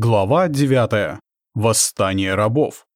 Глава 9. Восстание рабов.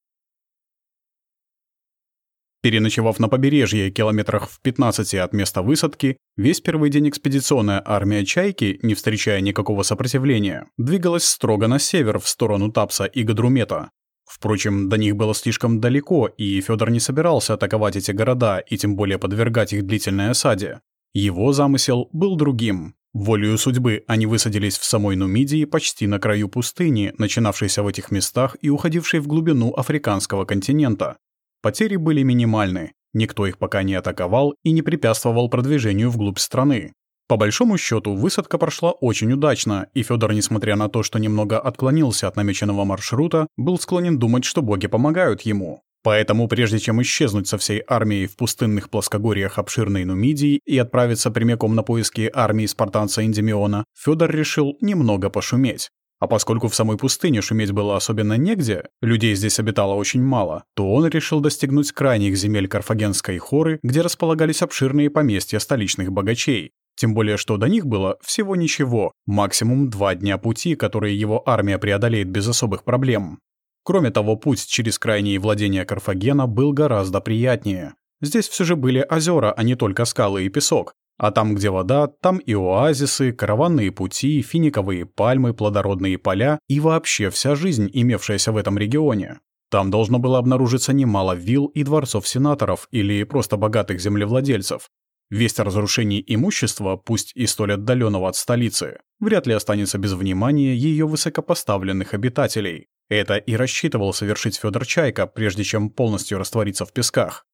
Переночевав на побережье километрах в 15 от места высадки, весь первый день экспедиционная армия «Чайки», не встречая никакого сопротивления, двигалась строго на север в сторону Тапса и Гадрумета. Впрочем, до них было слишком далеко, и Федор не собирался атаковать эти города и тем более подвергать их длительной осаде. Его замысел был другим. Волею судьбы они высадились в самой Нумидии почти на краю пустыни, начинавшейся в этих местах и уходившей в глубину африканского континента. Потери были минимальны, никто их пока не атаковал и не препятствовал продвижению вглубь страны. По большому счету, высадка прошла очень удачно, и Федор, несмотря на то, что немного отклонился от намеченного маршрута, был склонен думать, что боги помогают ему. Поэтому, прежде чем исчезнуть со всей армией в пустынных плоскогорьях обширной Нумидии и отправиться прямиком на поиски армии спартанца Эндемиона, Федор решил немного пошуметь. А поскольку в самой пустыне шуметь было особенно негде, людей здесь обитало очень мало, то он решил достигнуть крайних земель Карфагенской хоры, где располагались обширные поместья столичных богачей. Тем более, что до них было всего ничего, максимум два дня пути, которые его армия преодолеет без особых проблем. Кроме того, путь через крайние владения Карфагена был гораздо приятнее. Здесь все же были озера, а не только скалы и песок. А там, где вода, там и оазисы, караванные пути, финиковые пальмы, плодородные поля и вообще вся жизнь, имевшаяся в этом регионе. Там должно было обнаружиться немало вилл и дворцов сенаторов или просто богатых землевладельцев. Весть о разрушении имущества, пусть и столь отдаленного от столицы, вряд ли останется без внимания ее высокопоставленных обитателей. Это и рассчитывал совершить Федор Чайка, прежде чем полностью раствориться в песках.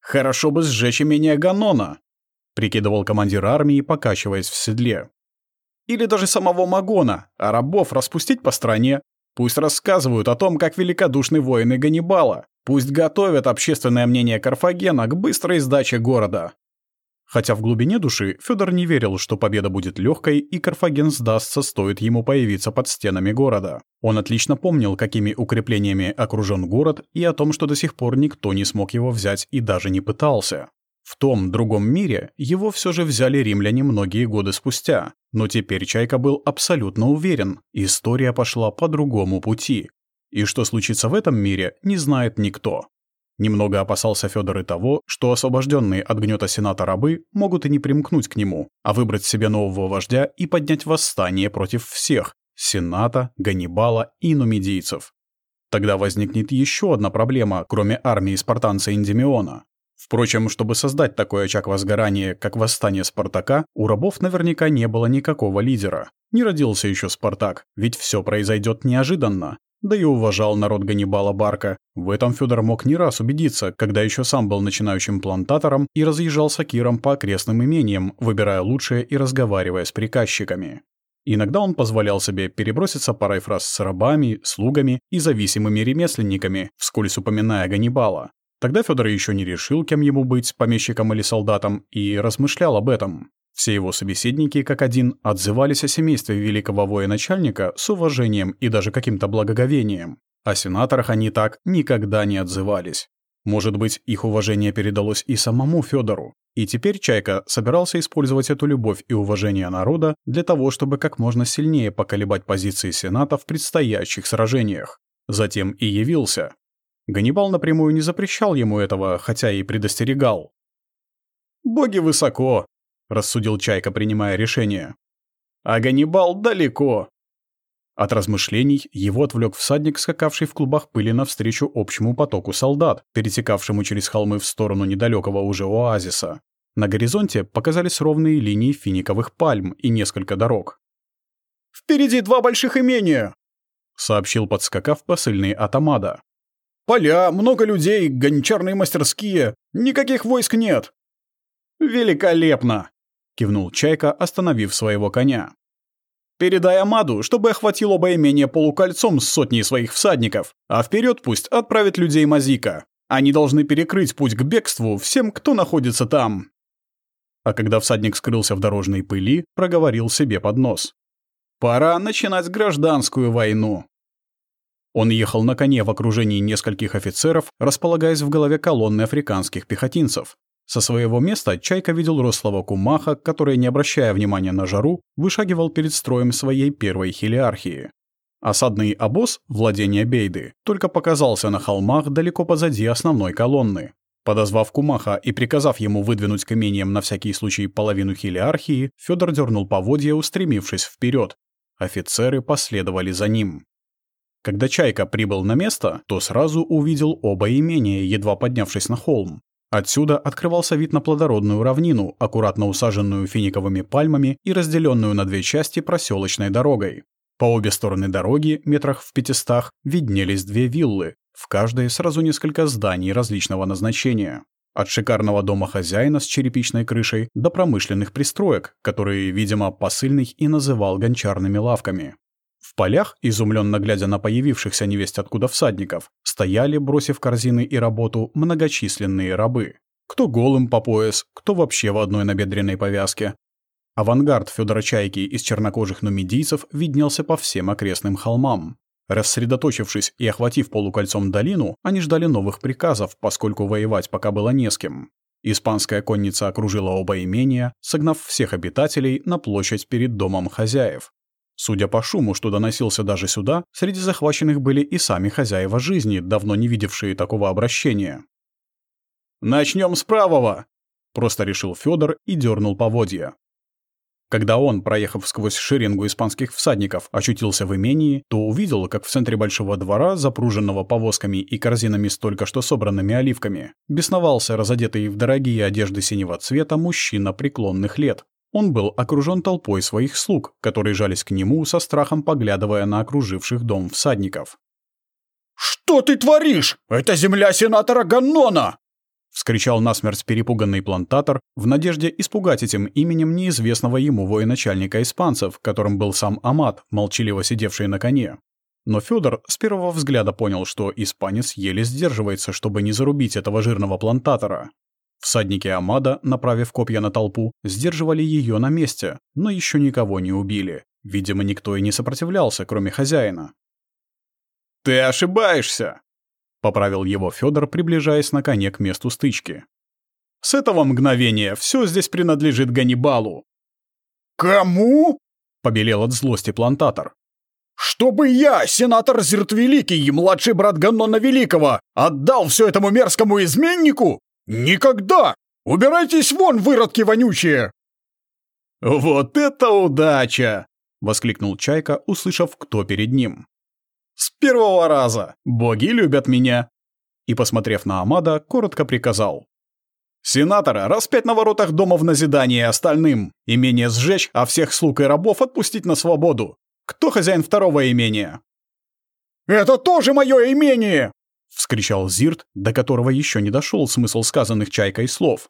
«Хорошо бы сжечь имение Ганона», — прикидывал командир армии, покачиваясь в седле. «Или даже самого Магона, а рабов распустить по стране. Пусть рассказывают о том, как великодушны воины Ганнибала. Пусть готовят общественное мнение Карфагена к быстрой сдаче города. Хотя в глубине души Федор не верил, что победа будет легкой и Карфаген сдастся, стоит ему появиться под стенами города. Он отлично помнил, какими укреплениями окружен город, и о том, что до сих пор никто не смог его взять и даже не пытался. В том другом мире его все же взяли римляне многие годы спустя, но теперь Чайка был абсолютно уверен, история пошла по другому пути. И что случится в этом мире, не знает никто. Немного опасался Федор и того, что освобожденные от гнета Сената рабы могут и не примкнуть к нему, а выбрать себе нового вождя и поднять восстание против всех – Сената, Ганнибала и нумидийцев. Тогда возникнет еще одна проблема, кроме армии спартанца Индемиона. Впрочем, чтобы создать такой очаг возгорания, как восстание Спартака, у рабов наверняка не было никакого лидера. Не родился еще Спартак, ведь все произойдет неожиданно да и уважал народ Ганнибала Барка. В этом Федор мог не раз убедиться, когда еще сам был начинающим плантатором и разъезжал с Акиром по окрестным имениям, выбирая лучшее и разговаривая с приказчиками. Иногда он позволял себе переброситься парой фраз с рабами, слугами и зависимыми ремесленниками, вскользь упоминая Ганнибала. Тогда Федор еще не решил, кем ему быть, помещиком или солдатом, и размышлял об этом. Все его собеседники, как один, отзывались о семействе великого военачальника с уважением и даже каким-то благоговением. О сенаторах они так никогда не отзывались. Может быть, их уважение передалось и самому Федору. И теперь Чайка собирался использовать эту любовь и уважение народа для того, чтобы как можно сильнее поколебать позиции Сената в предстоящих сражениях. Затем и явился. Ганнибал напрямую не запрещал ему этого, хотя и предостерегал. «Боги высоко, — рассудил Чайка, принимая решение. «А Ганнибал далеко!» От размышлений его отвлек всадник, скакавший в клубах пыли навстречу общему потоку солдат, перетекавшему через холмы в сторону недалекого уже оазиса. На горизонте показались ровные линии финиковых пальм и несколько дорог. «Впереди два больших имения!» — сообщил, подскакав посыльный Атамада. «Поля, много людей, гончарные мастерские. Никаких войск нет». «Великолепно!» — кивнул Чайка, остановив своего коня. «Передай Амаду, чтобы охватил оба полукольцом с сотней своих всадников, а вперед пусть отправит людей Мазика. Они должны перекрыть путь к бегству всем, кто находится там». А когда всадник скрылся в дорожной пыли, проговорил себе под нос. «Пора начинать гражданскую войну». Он ехал на коне в окружении нескольких офицеров, располагаясь в голове колонны африканских пехотинцев. Со своего места Чайка видел рослого кумаха, который, не обращая внимания на жару, вышагивал перед строем своей первой хелиархии. Осадный обоз, владения Бейды, только показался на холмах далеко позади основной колонны. Подозвав Кумаха и приказав ему выдвинуть к имениям на всякий случай половину хилиархии, Федор дернул поводья, устремившись вперед. Офицеры последовали за ним. Когда Чайка прибыл на место, то сразу увидел оба имения, едва поднявшись на холм. Отсюда открывался вид на плодородную равнину, аккуратно усаженную финиковыми пальмами и разделенную на две части проселочной дорогой. По обе стороны дороги, метрах в пятистах, виднелись две виллы, в каждой сразу несколько зданий различного назначения. От шикарного дома хозяина с черепичной крышей до промышленных пристроек, которые, видимо, посыльный и называл гончарными лавками. В полях, изумленно глядя на появившихся невесть откуда всадников, стояли, бросив корзины и работу, многочисленные рабы. Кто голым по пояс, кто вообще в одной набедренной повязке, Авангард Федора Чайки из чернокожих нумидийцев виднелся по всем окрестным холмам. Рассредоточившись и охватив полукольцом долину, они ждали новых приказов, поскольку воевать пока было не с кем. Испанская конница окружила оба имения, согнав всех обитателей на площадь перед домом хозяев. Судя по шуму, что доносился даже сюда, среди захваченных были и сами хозяева жизни, давно не видевшие такого обращения. «Начнем с правого!» — просто решил Федор и дернул поводья. Когда он, проехав сквозь шеренгу испанских всадников, очутился в имении, то увидел, как в центре большого двора, запруженного повозками и корзинами с только что собранными оливками, бесновался разодетый в дорогие одежды синего цвета мужчина преклонных лет. Он был окружен толпой своих слуг, которые жались к нему со страхом поглядывая на окруживших дом всадников. «Что ты творишь? Это земля сенатора Ганнона!» вскричал насмерть перепуганный плантатор в надежде испугать этим именем неизвестного ему военачальника испанцев, которым был сам Амат, молчаливо сидевший на коне. Но Федор с первого взгляда понял, что испанец еле сдерживается, чтобы не зарубить этого жирного плантатора. Всадники Амада, направив копья на толпу, сдерживали ее на месте, но еще никого не убили. Видимо, никто и не сопротивлялся, кроме хозяина. «Ты ошибаешься!» Поправил его Федор, приближаясь на коне к месту стычки. С этого мгновения все здесь принадлежит Ганнибалу. «Кому?» — побелел от злости плантатор. «Чтобы я, сенатор Зиртвеликий, младший брат Ганнона Великого, отдал все этому мерзкому изменнику? Никогда! Убирайтесь вон, выродки вонючие!» «Вот это удача!» — воскликнул Чайка, услышав, кто перед ним. С первого раза! Боги любят меня!» И, посмотрев на Амада, коротко приказал. «Сенатора распять на воротах дома в назидание остальным, имение сжечь, а всех слуг и рабов отпустить на свободу. Кто хозяин второго имения?» «Это тоже мое имение!» — вскричал Зирт, до которого еще не дошел смысл сказанных чайкой слов.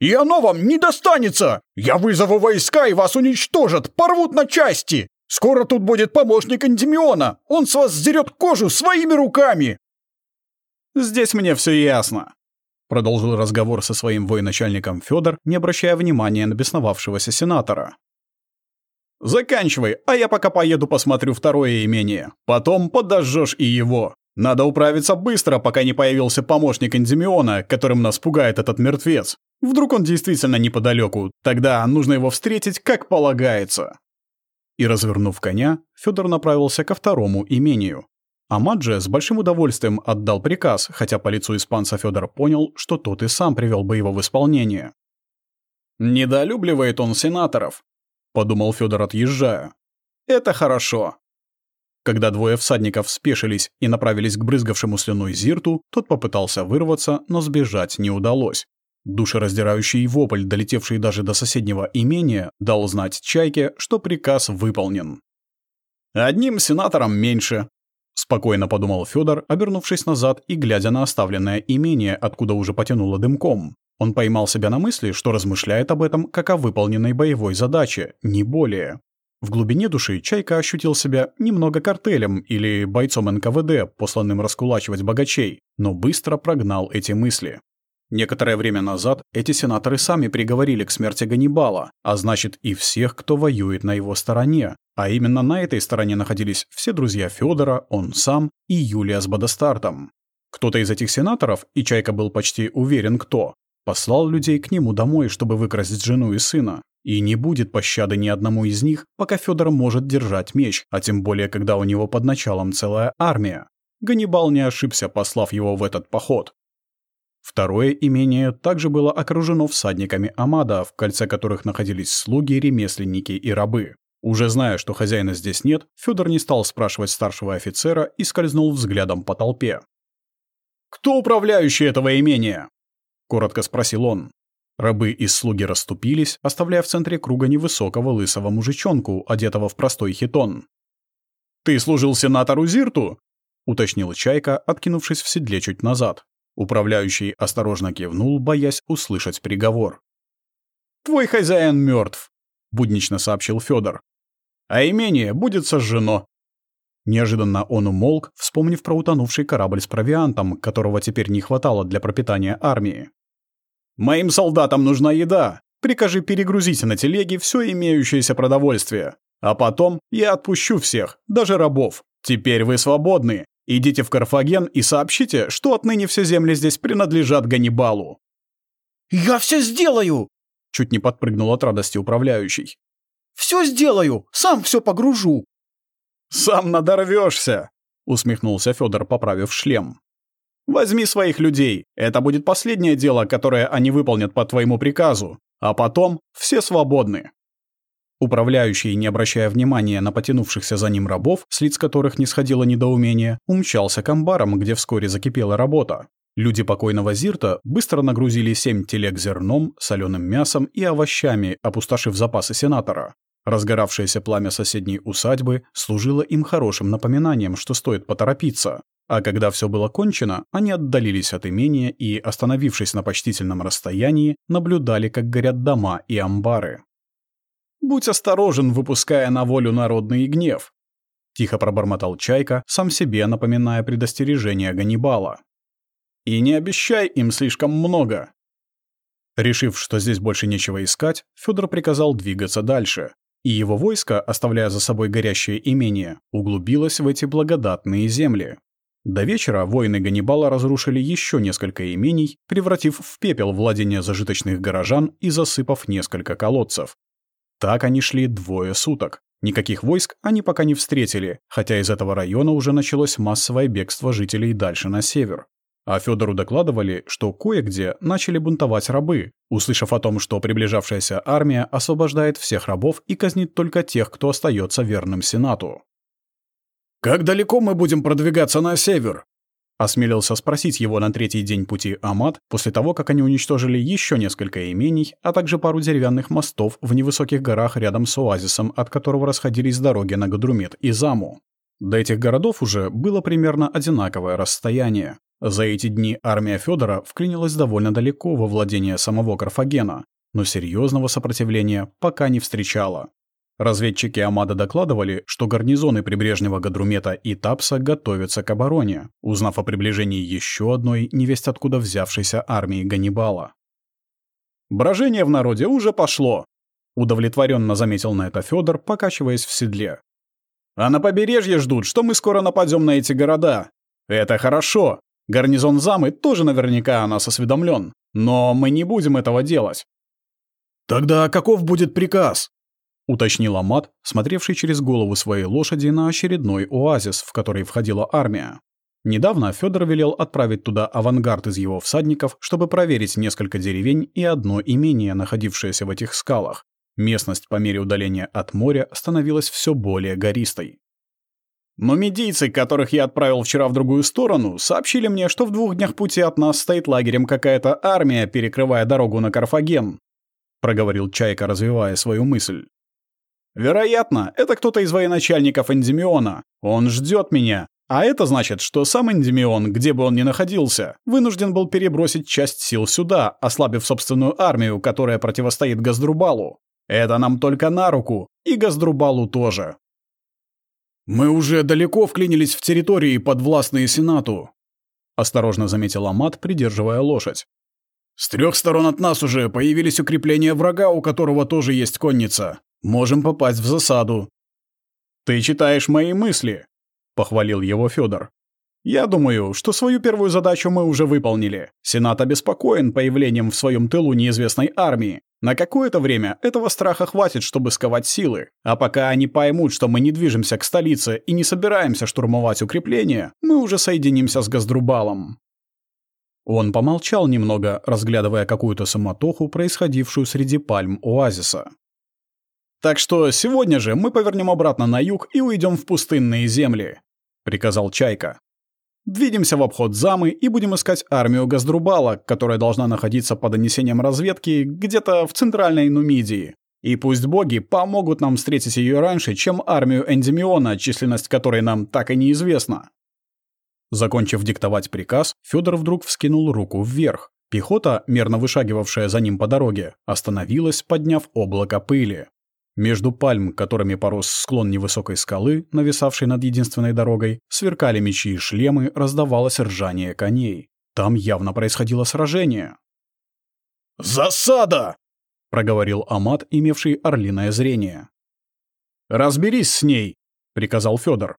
«И оно вам не достанется! Я вызову войска, и вас уничтожат, порвут на части! Скоро тут будет помощник Андемиона. Он с вас сдерет кожу своими руками. Здесь мне все ясно. Продолжил разговор со своим военачальником Федор, не обращая внимания на бесновавшегося сенатора. «Заканчивай, а я пока поеду посмотрю второе имение. Потом подожжешь и его. Надо управиться быстро, пока не появился помощник Эндемиона, которым нас пугает этот мертвец. Вдруг он действительно неподалеку, тогда нужно его встретить как полагается». И, развернув коня, Федор направился ко второму имению. Амадже с большим удовольствием отдал приказ, хотя по лицу испанца Федор понял, что тот и сам привел бы его в исполнение. «Недолюбливает он сенаторов», — подумал Федор, отъезжая. «Это хорошо». Когда двое всадников спешились и направились к брызгавшему слюной Зирту, тот попытался вырваться, но сбежать не удалось. Душераздирающий вопль, долетевший даже до соседнего имения, дал знать Чайке, что приказ выполнен. «Одним сенатором меньше», — спокойно подумал Федор, обернувшись назад и глядя на оставленное имение, откуда уже потянуло дымком. Он поймал себя на мысли, что размышляет об этом как о выполненной боевой задаче, не более. В глубине души Чайка ощутил себя немного картелем или бойцом НКВД, посланным раскулачивать богачей, но быстро прогнал эти мысли. Некоторое время назад эти сенаторы сами приговорили к смерти Ганнибала, а значит и всех, кто воюет на его стороне. А именно на этой стороне находились все друзья Федора, он сам и Юлия с Бодостартом. Кто-то из этих сенаторов, и Чайка был почти уверен кто, послал людей к нему домой, чтобы выкрасть жену и сына. И не будет пощады ни одному из них, пока Федор может держать меч, а тем более, когда у него под началом целая армия. Ганнибал не ошибся, послав его в этот поход. Второе имение также было окружено всадниками Амада, в кольце которых находились слуги, ремесленники и рабы. Уже зная, что хозяина здесь нет, Федор не стал спрашивать старшего офицера и скользнул взглядом по толпе. «Кто управляющий этого имения?» — коротко спросил он. Рабы и слуги расступились, оставляя в центре круга невысокого лысого мужичонку, одетого в простой хитон. «Ты служил сенатору Зирту?» — уточнил Чайка, откинувшись в седле чуть назад. Управляющий осторожно кивнул, боясь услышать приговор. «Твой хозяин мертв, буднично сообщил Федор. «А имение будет сожжено». Неожиданно он умолк, вспомнив про утонувший корабль с провиантом, которого теперь не хватало для пропитания армии. «Моим солдатам нужна еда. Прикажи перегрузить на телеги все имеющееся продовольствие. А потом я отпущу всех, даже рабов. Теперь вы свободны. Идите в Карфаген и сообщите, что отныне все земли здесь принадлежат Ганнибалу». «Я все сделаю!» Чуть не подпрыгнул от радости управляющий. «Все сделаю! Сам все погружу!» «Сам надорвешься!» усмехнулся Федор, поправив шлем. «Возьми своих людей. Это будет последнее дело, которое они выполнят по твоему приказу. А потом все свободны». Управляющий, не обращая внимания на потянувшихся за ним рабов, с лиц которых не сходило недоумение, умчался к амбарам, где вскоре закипела работа. Люди покойного Зирта быстро нагрузили семь телег зерном, соленым мясом и овощами, опустошив запасы сенатора. Разгоравшееся пламя соседней усадьбы служило им хорошим напоминанием, что стоит поторопиться. А когда все было кончено, они отдалились от имения и, остановившись на почтительном расстоянии, наблюдали, как горят дома и амбары. Будь осторожен, выпуская на волю народный гнев. Тихо пробормотал Чайка, сам себе напоминая предостережение Ганнибала. И не обещай им слишком много. Решив, что здесь больше нечего искать, Федор приказал двигаться дальше, и его войско, оставляя за собой горящее имение, углубилось в эти благодатные земли. До вечера воины Ганнибала разрушили еще несколько имений, превратив в пепел владения зажиточных горожан и засыпав несколько колодцев. Так они шли двое суток. Никаких войск они пока не встретили, хотя из этого района уже началось массовое бегство жителей дальше на север. А Федору докладывали, что кое-где начали бунтовать рабы, услышав о том, что приближавшаяся армия освобождает всех рабов и казнит только тех, кто остается верным Сенату. «Как далеко мы будем продвигаться на север?» Осмелился спросить его на третий день пути Амат, после того, как они уничтожили еще несколько имений, а также пару деревянных мостов в невысоких горах рядом с оазисом, от которого расходились дороги на Гадрумет и Заму. До этих городов уже было примерно одинаковое расстояние. За эти дни армия Федора вклинилась довольно далеко во владение самого Карфагена, но серьезного сопротивления пока не встречала. Разведчики Амада докладывали, что гарнизоны прибрежного Гадрумета и Тапса готовятся к обороне, узнав о приближении еще одной невесть откуда взявшейся армии Ганнибала. «Брожение в народе уже пошло», — удовлетворенно заметил на это Федор, покачиваясь в седле. «А на побережье ждут, что мы скоро нападем на эти города. Это хорошо. Гарнизон Замы тоже наверняка о нас осведомлен, но мы не будем этого делать». «Тогда каков будет приказ?» — уточнил Амат, смотревший через голову своей лошади на очередной оазис, в который входила армия. Недавно Федор велел отправить туда авангард из его всадников, чтобы проверить несколько деревень и одно имение, находившееся в этих скалах. Местность по мере удаления от моря становилась все более гористой. Но медийцы, которых я отправил вчера в другую сторону, сообщили мне, что в двух днях пути от нас стоит лагерем какая-то армия, перекрывая дорогу на Карфаген, проговорил Чайка, развивая свою мысль. Вероятно, это кто-то из военачальников Эндемиона. Он ждет меня. А это значит, что сам Эндемион, где бы он ни находился, вынужден был перебросить часть сил сюда, ослабив собственную армию, которая противостоит Газдрубалу. Это нам только на руку, и Газдрубалу тоже. «Мы уже далеко вклинились в территории, подвластные Сенату», — осторожно заметил Амат, придерживая лошадь. «С трех сторон от нас уже появились укрепления врага, у которого тоже есть конница. Можем попасть в засаду». «Ты читаешь мои мысли», — похвалил его Федор. Я думаю, что свою первую задачу мы уже выполнили. Сенат обеспокоен появлением в своем тылу неизвестной армии. На какое-то время этого страха хватит, чтобы сковать силы. А пока они поймут, что мы не движемся к столице и не собираемся штурмовать укрепления, мы уже соединимся с Газдрубалом. Он помолчал немного, разглядывая какую-то самотоху, происходившую среди пальм оазиса. «Так что сегодня же мы повернем обратно на юг и уйдем в пустынные земли», — приказал Чайка. Двинемся в обход замы и будем искать армию Газдрубала, которая должна находиться по донесениям разведки где-то в центральной Нумидии. И пусть боги помогут нам встретить ее раньше, чем армию Эндемиона, численность которой нам так и неизвестна. Закончив диктовать приказ, Федор вдруг вскинул руку вверх. Пехота, мерно вышагивавшая за ним по дороге, остановилась, подняв облако пыли. Между пальм, которыми порос склон невысокой скалы, нависавшей над единственной дорогой, сверкали мечи и шлемы, раздавалось ржание коней. Там явно происходило сражение. «Засада!» — проговорил Амат, имевший орлиное зрение. «Разберись с ней!» — приказал Федор.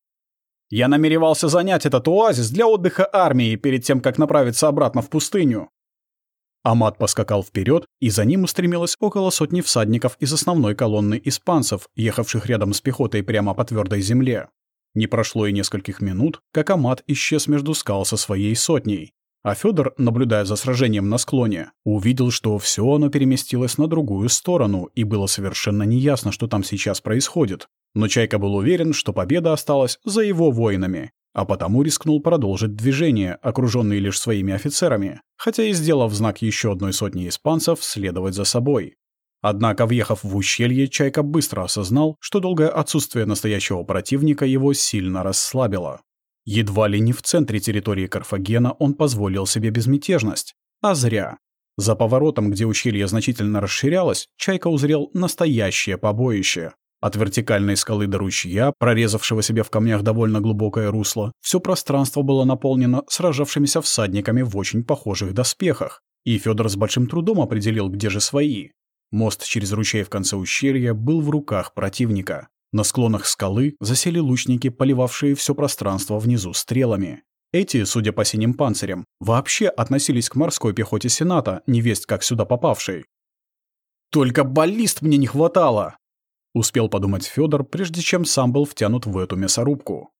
«Я намеревался занять этот оазис для отдыха армии перед тем, как направиться обратно в пустыню. Амат поскакал вперед, и за ним устремилось около сотни всадников из основной колонны испанцев, ехавших рядом с пехотой прямо по твердой земле. Не прошло и нескольких минут, как Амат исчез между скал со своей сотней. А Федор, наблюдая за сражением на склоне, увидел, что все оно переместилось на другую сторону, и было совершенно неясно, что там сейчас происходит. Но Чайка был уверен, что победа осталась за его воинами, а потому рискнул продолжить движение, окруженный лишь своими офицерами, хотя и сделав знак еще одной сотни испанцев следовать за собой. Однако, въехав в ущелье, Чайка быстро осознал, что долгое отсутствие настоящего противника его сильно расслабило. Едва ли не в центре территории Карфагена он позволил себе безмятежность. А зря. За поворотом, где ущелье значительно расширялось, Чайка узрел настоящее побоище. От вертикальной скалы до ручья, прорезавшего себе в камнях довольно глубокое русло, все пространство было наполнено сражавшимися всадниками в очень похожих доспехах. И Федор с большим трудом определил, где же свои. Мост через ручей в конце ущелья был в руках противника. На склонах скалы засели лучники, поливавшие все пространство внизу стрелами. Эти, судя по синим панцирям, вообще относились к морской пехоте Сената, невесть как сюда попавшей. «Только баллист мне не хватало!» Успел подумать Федор, прежде чем сам был втянут в эту мясорубку.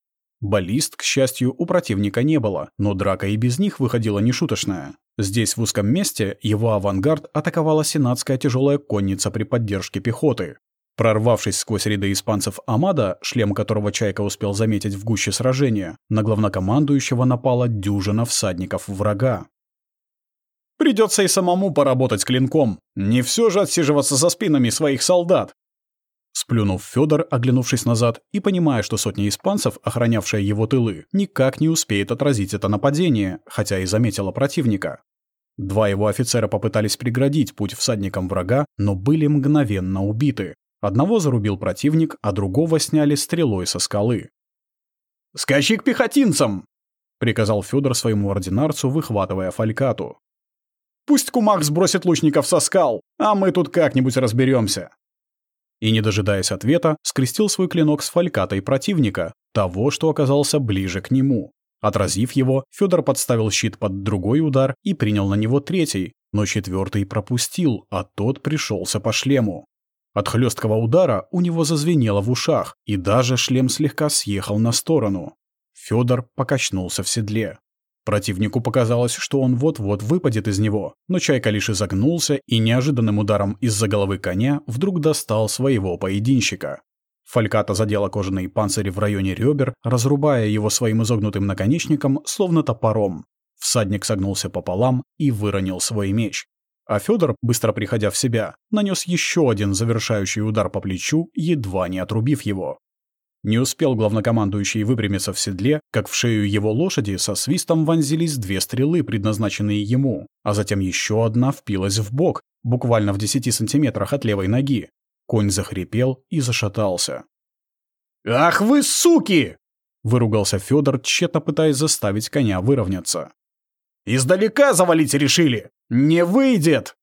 Баллист, к счастью, у противника не было, но драка и без них выходила нешуточная. Здесь, в узком месте, его авангард атаковала сенатская тяжелая конница при поддержке пехоты. Прорвавшись сквозь ряды испанцев Амада, шлем которого Чайка успел заметить в гуще сражения, на главнокомандующего напала дюжина всадников врага. «Придется и самому поработать клинком. Не все же отсиживаться за спинами своих солдат», Сплюнув Федор, оглянувшись назад и понимая, что сотня испанцев, охранявшая его тылы, никак не успеет отразить это нападение, хотя и заметила противника. Два его офицера попытались преградить путь всадникам врага, но были мгновенно убиты. Одного зарубил противник, а другого сняли стрелой со скалы. «Скачи к пехотинцам!» — приказал Федор своему ординарцу, выхватывая фалькату. «Пусть Кумах сбросит лучников со скал, а мы тут как-нибудь разберемся и, не дожидаясь ответа, скрестил свой клинок с фалькатой противника, того, что оказался ближе к нему. Отразив его, Федор подставил щит под другой удар и принял на него третий, но четвертый пропустил, а тот пришелся по шлему. От хлесткого удара у него зазвенело в ушах, и даже шлем слегка съехал на сторону. Федор покачнулся в седле. Противнику показалось, что он вот-вот выпадет из него, но Чайка лишь изогнулся и неожиданным ударом из-за головы коня вдруг достал своего поединщика. Фальката задела кожаные панцири в районе ребер, разрубая его своим изогнутым наконечником, словно топором. Всадник согнулся пополам и выронил свой меч. А Федор, быстро приходя в себя, нанес еще один завершающий удар по плечу, едва не отрубив его. Не успел главнокомандующий выпрямиться в седле, как в шею его лошади со свистом вонзились две стрелы, предназначенные ему, а затем еще одна впилась в бок, буквально в десяти сантиметрах от левой ноги. Конь захрипел и зашатался. «Ах вы суки!» — выругался Федор, тщетно пытаясь заставить коня выровняться. «Издалека завалить решили! Не выйдет!»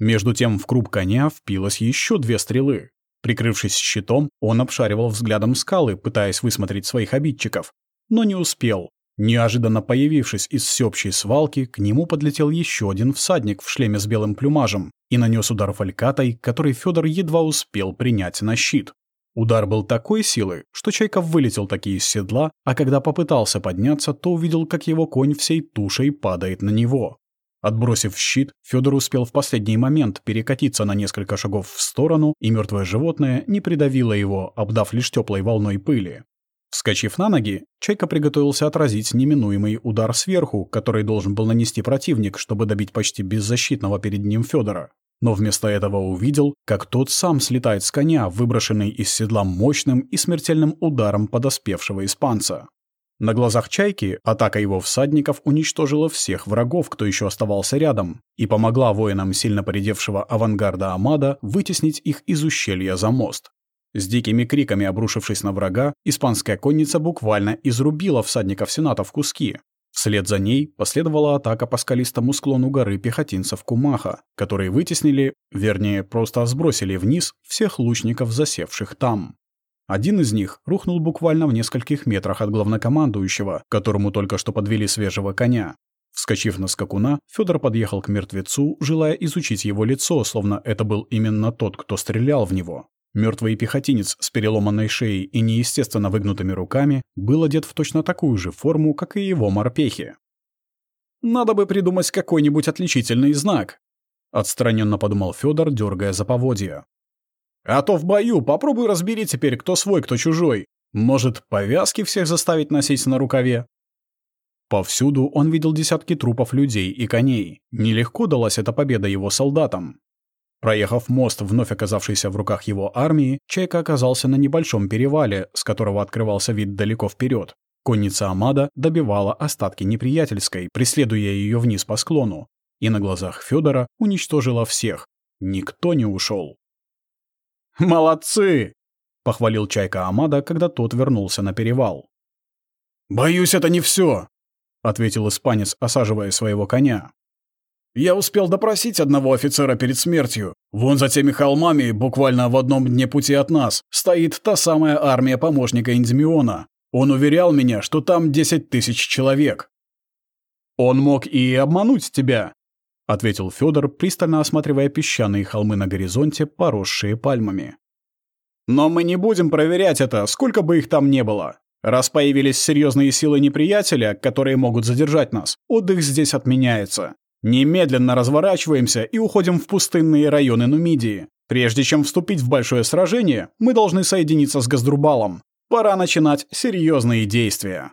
Между тем в круп коня впилось еще две стрелы. Прикрывшись щитом, он обшаривал взглядом скалы, пытаясь высмотреть своих обидчиков. Но не успел. Неожиданно появившись из всеобщей свалки, к нему подлетел еще один всадник в шлеме с белым плюмажем и нанес удар фалькатой, который Федор едва успел принять на щит. Удар был такой силы, что Чайков вылетел таки из седла, а когда попытался подняться, то увидел, как его конь всей тушей падает на него. Отбросив щит, Федор успел в последний момент перекатиться на несколько шагов в сторону, и мертвое животное не придавило его, обдав лишь теплой волной пыли. Вскочив на ноги, Чайка приготовился отразить неминуемый удар сверху, который должен был нанести противник, чтобы добить почти беззащитного перед ним Федора. Но вместо этого увидел, как тот сам слетает с коня, выброшенный из седла мощным и смертельным ударом подоспевшего испанца. На глазах Чайки атака его всадников уничтожила всех врагов, кто еще оставался рядом, и помогла воинам сильно поредевшего авангарда Амада вытеснить их из ущелья за мост. С дикими криками обрушившись на врага, испанская конница буквально изрубила всадников Сената в куски. Вслед за ней последовала атака по скалистому склону горы пехотинцев Кумаха, которые вытеснили, вернее, просто сбросили вниз всех лучников, засевших там. Один из них рухнул буквально в нескольких метрах от главнокомандующего, которому только что подвели свежего коня. Вскочив на скакуна, Федор подъехал к мертвецу, желая изучить его лицо, словно это был именно тот, кто стрелял в него. Мертвый пехотинец с переломанной шеей и неестественно выгнутыми руками был одет в точно такую же форму, как и его морпехи. «Надо бы придумать какой-нибудь отличительный знак», — отстраненно подумал Федор, дергая за поводья. А то в бою попробуй разбери теперь, кто свой, кто чужой. Может, повязки всех заставить носить на рукаве? Повсюду он видел десятки трупов людей и коней. Нелегко далась эта победа его солдатам. Проехав мост, вновь оказавшийся в руках его армии, Чайка оказался на небольшом перевале, с которого открывался вид далеко вперед. Конница Амада добивала остатки неприятельской, преследуя ее вниз по склону, и на глазах Федора уничтожила всех. Никто не ушел. «Молодцы!» — похвалил Чайка Амада, когда тот вернулся на перевал. «Боюсь, это не все, ответил испанец, осаживая своего коня. «Я успел допросить одного офицера перед смертью. Вон за теми холмами, буквально в одном дне пути от нас, стоит та самая армия помощника Индимиона. Он уверял меня, что там десять тысяч человек». «Он мог и обмануть тебя», — ответил Федор, пристально осматривая песчаные холмы на горизонте, поросшие пальмами. «Но мы не будем проверять это, сколько бы их там не было. Раз появились серьезные силы неприятеля, которые могут задержать нас, отдых здесь отменяется. Немедленно разворачиваемся и уходим в пустынные районы Нумидии. Прежде чем вступить в большое сражение, мы должны соединиться с Газдрубалом. Пора начинать серьезные действия».